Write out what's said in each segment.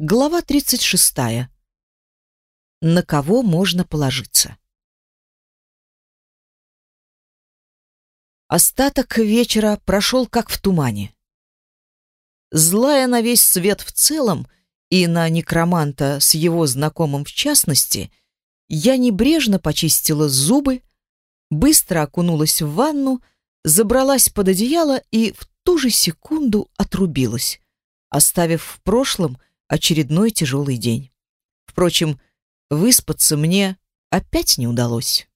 Глава 36. На кого можно положиться? Остаток вечера прошел как в тумане. Злая на весь свет в целом и на некроманта с его знакомым в частности, я небрежно почистила зубы, быстро окунулась в ванну, забралась под одеяло и в ту же секунду отрубилась, оставив в прошлом очередной тяжелый день. Впрочем, выспаться мне опять не удалось.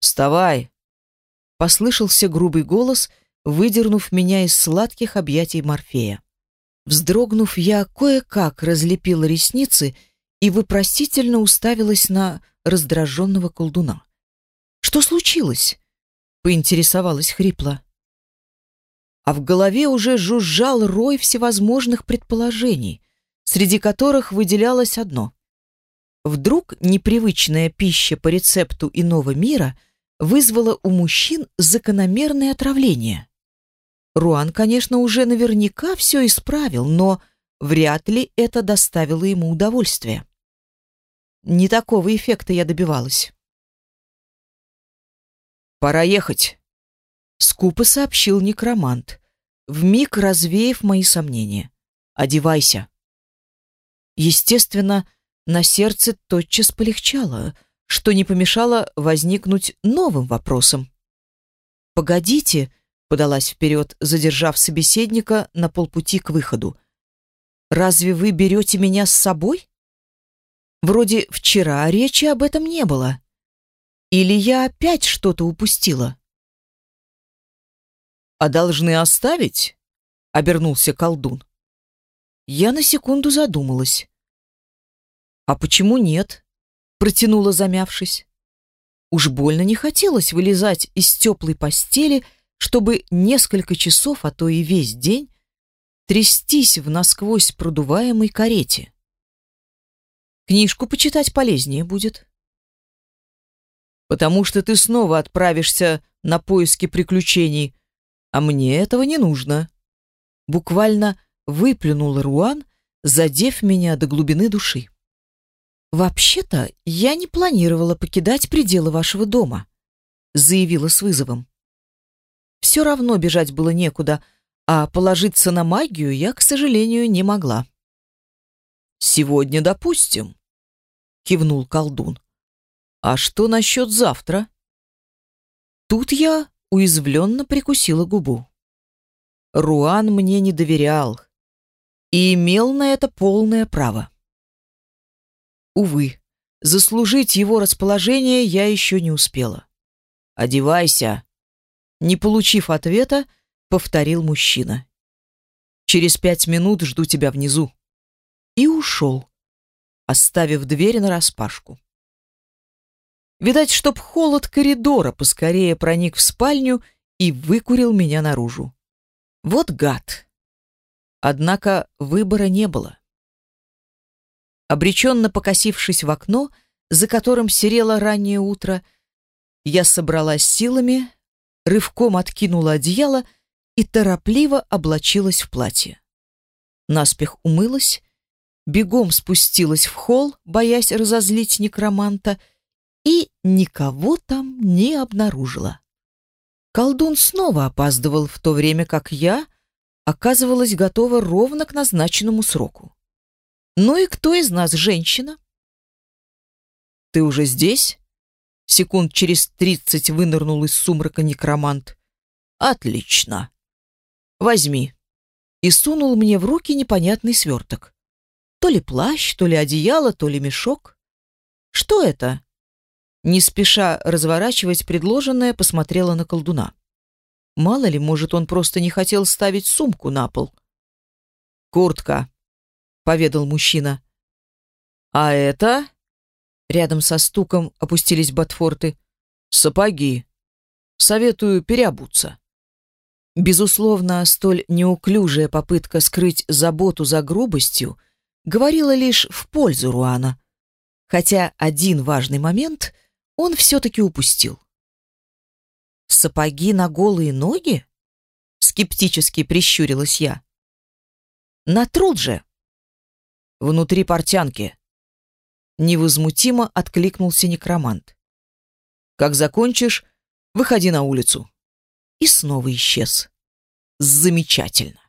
«Вставай!» — послышался грубый голос, выдернув меня из сладких объятий Морфея. Вздрогнув, я кое-как разлепила ресницы и вопросительно уставилась на раздраженного колдуна. «Что случилось?» — поинтересовалась хрипло а в голове уже жужжал рой всевозможных предположений, среди которых выделялось одно. Вдруг непривычная пища по рецепту иного мира вызвала у мужчин закономерное отравление. Руан, конечно, уже наверняка все исправил, но вряд ли это доставило ему удовольствие. Не такого эффекта я добивалась. «Пора ехать», скупо сообщил некромант, вмиг развеяв мои сомнения. Одевайся. Естественно, на сердце тотчас полегчало, что не помешало возникнуть новым вопросом. Погодите, подалась вперед, задержав собеседника на полпути к выходу. Разве вы берете меня с собой? Вроде вчера речи об этом не было. Или я опять что-то упустила? «А должны оставить?» — обернулся колдун. Я на секунду задумалась. «А почему нет?» — протянула, замявшись. Уж больно не хотелось вылезать из теплой постели, чтобы несколько часов, а то и весь день, трястись в насквозь продуваемой карете. Книжку почитать полезнее будет. «Потому что ты снова отправишься на поиски приключений», а мне этого не нужно. Буквально выплюнул Руан, задев меня до глубины души. Вообще-то, я не планировала покидать пределы вашего дома, заявила с вызовом. Все равно бежать было некуда, а положиться на магию я, к сожалению, не могла. Сегодня, допустим, кивнул колдун. А что насчет завтра? Тут я уязвленно прикусила губу. Руан мне не доверял и имел на это полное право. Увы, заслужить его расположение я еще не успела. «Одевайся!» Не получив ответа, повторил мужчина. «Через пять минут жду тебя внизу». И ушел, оставив дверь нараспашку. Видать, чтоб холод коридора поскорее проник в спальню и выкурил меня наружу. Вот гад. Однако выбора не было. Обреченно покосившись в окно, за которым серело раннее утро, я собралась силами, рывком откинула одеяло и торопливо облачилась в платье. Наспех умылась, бегом спустилась в холл, боясь разозлить некроманта, и никого там не обнаружила. Колдун снова опаздывал в то время, как я оказывалась готова ровно к назначенному сроку. Ну и кто из нас женщина? Ты уже здесь? Секунд через тридцать вынырнул из сумрака некромант. Отлично. Возьми. И сунул мне в руки непонятный сверток. То ли плащ, то ли одеяло, то ли мешок. Что это? Не спеша разворачивать предложенное, посмотрела на колдуна. Мало ли, может, он просто не хотел ставить сумку на пол. «Куртка», — поведал мужчина. «А это?» Рядом со стуком опустились ботфорты. «Сапоги. Советую переобуться». Безусловно, столь неуклюжая попытка скрыть заботу за грубостью говорила лишь в пользу Руана. Хотя один важный момент — он все-таки упустил. «Сапоги на голые ноги?» — скептически прищурилась я. «На труд же!» внутри портянки. Невозмутимо откликнулся некромант. Как закончишь, выходи на улицу. И снова исчез. Замечательно.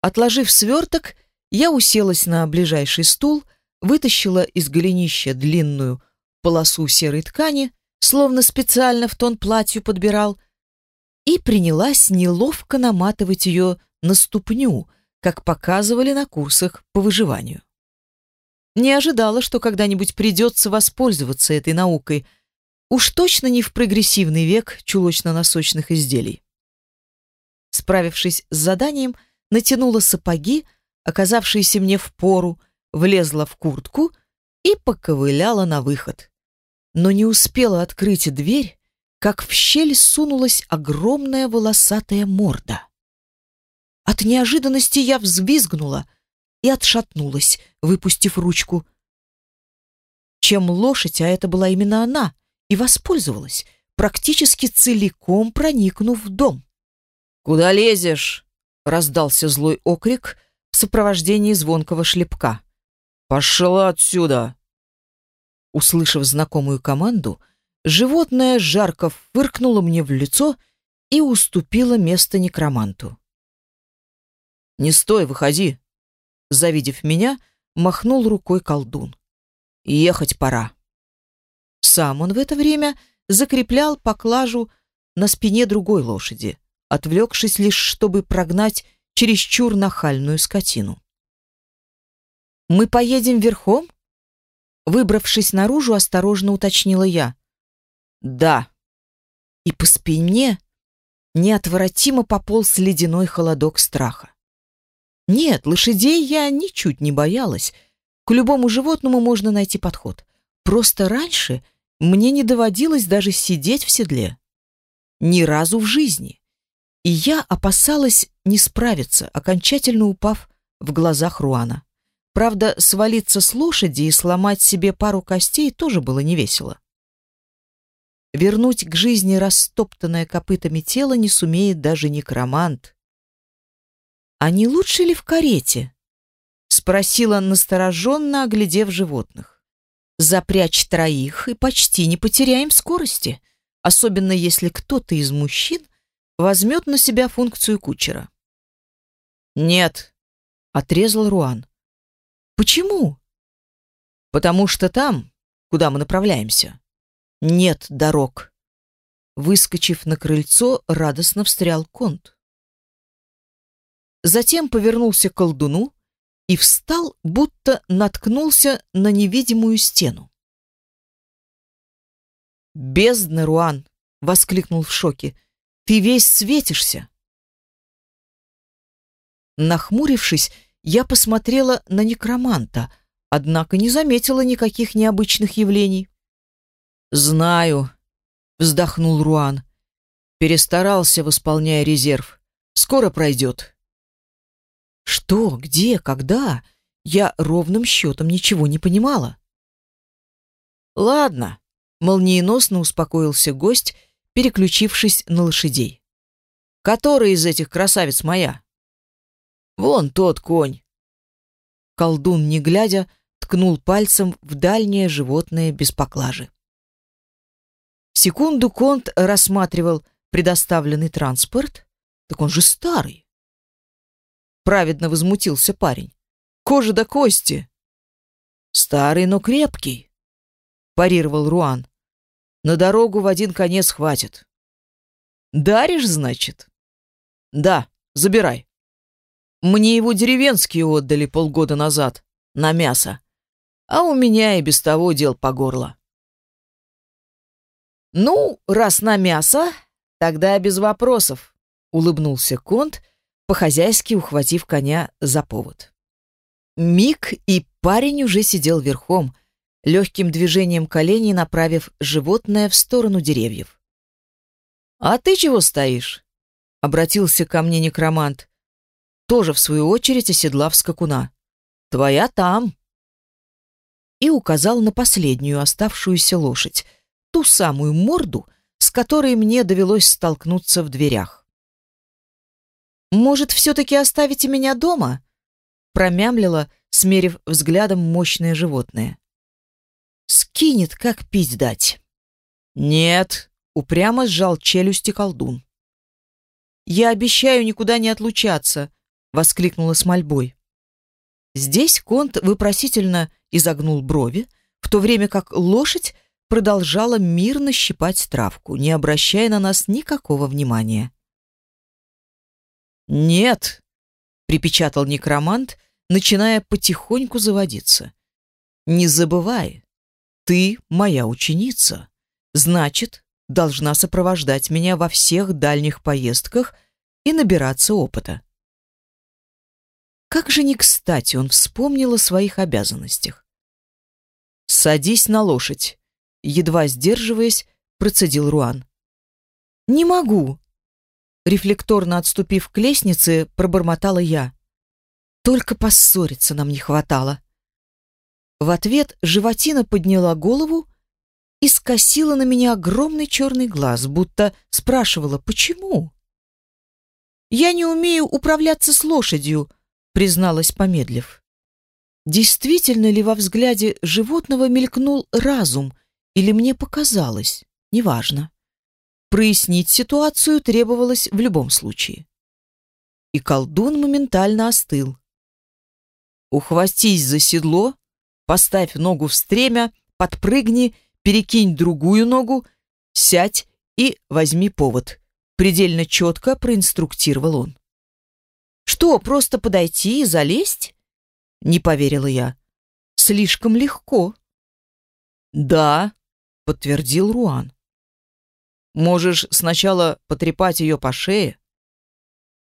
Отложив сверток, я уселась на ближайший стул, вытащила из голенища длинную полосу серой ткани, словно специально в тон платью подбирал, и принялась неловко наматывать ее на ступню, как показывали на курсах по выживанию. Не ожидала, что когда-нибудь придется воспользоваться этой наукой, уж точно не в прогрессивный век чулочно-носочных изделий. Справившись с заданием, натянула сапоги, оказавшиеся мне в пору, влезла в куртку и поковыляла на выход. Но не успела открыть дверь, как в щель сунулась огромная волосатая морда. От неожиданности я взвизгнула и отшатнулась, выпустив ручку. Чем лошадь, а это была именно она, и воспользовалась, практически целиком проникнув в дом. «Куда лезешь?» — раздался злой окрик в сопровождении звонкого шлепка. «Пошла отсюда!» Услышав знакомую команду, животное жарко фыркнуло мне в лицо и уступило место некроманту. «Не стой, выходи!» Завидев меня, махнул рукой колдун. «Ехать пора!» Сам он в это время закреплял поклажу на спине другой лошади, отвлекшись лишь, чтобы прогнать чересчур нахальную скотину. «Мы поедем верхом?» Выбравшись наружу, осторожно уточнила я. «Да». И по спине неотвратимо пополз ледяной холодок страха. Нет, лошадей я ничуть не боялась. К любому животному можно найти подход. Просто раньше мне не доводилось даже сидеть в седле. Ни разу в жизни. И я опасалась не справиться, окончательно упав в глазах Руана. Правда, свалиться с лошади и сломать себе пару костей тоже было невесело. Вернуть к жизни растоптанное копытами тело не сумеет даже некромант. «А не лучше ли в карете?» — спросила настороженно, оглядев животных. «Запрячь троих и почти не потеряем скорости, особенно если кто-то из мужчин возьмет на себя функцию кучера». «Нет», — отрезал Руан. «Почему?» «Потому что там, куда мы направляемся, нет дорог. Выскочив на крыльцо, радостно встрял конт. Затем повернулся к колдуну и встал, будто наткнулся на невидимую стену. «Бездна, Руан!» — воскликнул в шоке. «Ты весь светишься!» Нахмурившись, я посмотрела на некроманта, однако не заметила никаких необычных явлений. «Знаю», — вздохнул Руан. «Перестарался, восполняя резерв. Скоро пройдет». «Что? Где? Когда?» Я ровным счетом ничего не понимала. «Ладно», — молниеносно успокоился гость, переключившись на лошадей. «Который из этих красавиц моя?» «Вон тот конь». Колдун, не глядя, ткнул пальцем в дальнее животное без поклажи. Секунду Конт рассматривал предоставленный транспорт. Так он же старый. Праведно возмутился парень. Кожа до кости. Старый, но крепкий, парировал Руан. На дорогу в один конец хватит. Даришь, значит? Да, забирай. Мне его деревенские отдали полгода назад на мясо. А у меня и без того дел по горло. «Ну, раз на мясо, тогда без вопросов», — улыбнулся Конт, по-хозяйски ухватив коня за повод. Миг, и парень уже сидел верхом, легким движением коленей направив животное в сторону деревьев. «А ты чего стоишь?» — обратился ко мне некромант, тоже, в свою очередь, оседлав скакуна. «Твоя там!» И указал на последнюю оставшуюся лошадь — ту самую морду, с которой мне довелось столкнуться в дверях. «Может, все-таки оставите меня дома?» промямлила, смерив взглядом мощное животное. «Скинет, как пить дать». «Нет», — упрямо сжал челюсти колдун. «Я обещаю никуда не отлучаться», — воскликнула с мольбой. Здесь Конт вопросительно изогнул брови, в то время как лошадь продолжала мирно щипать травку, не обращая на нас никакого внимания. «Нет», — припечатал некромант, начиная потихоньку заводиться. «Не забывай, ты моя ученица. Значит, должна сопровождать меня во всех дальних поездках и набираться опыта». Как же не кстати он вспомнил о своих обязанностях. «Садись на лошадь», — едва сдерживаясь, процедил Руан. «Не могу», — рефлекторно отступив к лестнице, пробормотала я. «Только поссориться нам не хватало». В ответ животина подняла голову и скосила на меня огромный черный глаз, будто спрашивала, почему. «Я не умею управляться с лошадью», призналась, помедлив. Действительно ли во взгляде животного мелькнул разум, или мне показалось? Неважно. Прояснить ситуацию требовалось в любом случае. И колдун моментально остыл. Ухватись за седло, поставь ногу в стремя, подпрыгни, перекинь другую ногу, сядь и возьми повод. Предельно четко проинструктировал он. Что, просто подойти и залезть? Не поверила я. Слишком легко. Да, подтвердил Руан. Можешь сначала потрепать ее по шее?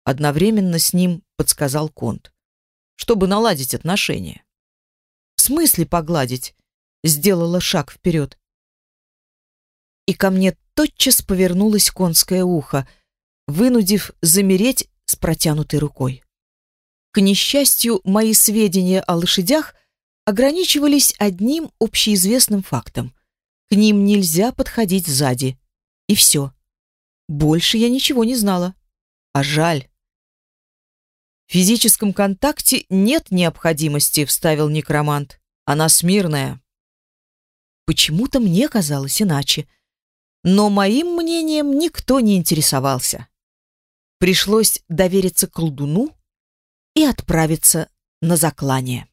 Одновременно с ним подсказал Конт, чтобы наладить отношения. В смысле погладить? Сделала шаг вперед. И ко мне тотчас повернулось конское ухо, вынудив замереть с протянутой рукой. К несчастью, мои сведения о лошадях ограничивались одним общеизвестным фактом. К ним нельзя подходить сзади. И все. Больше я ничего не знала. А жаль. В физическом контакте нет необходимости, вставил некромант. Она смирная. Почему-то мне казалось иначе. Но моим мнением никто не интересовался. Пришлось довериться колдуну и отправиться на заклание.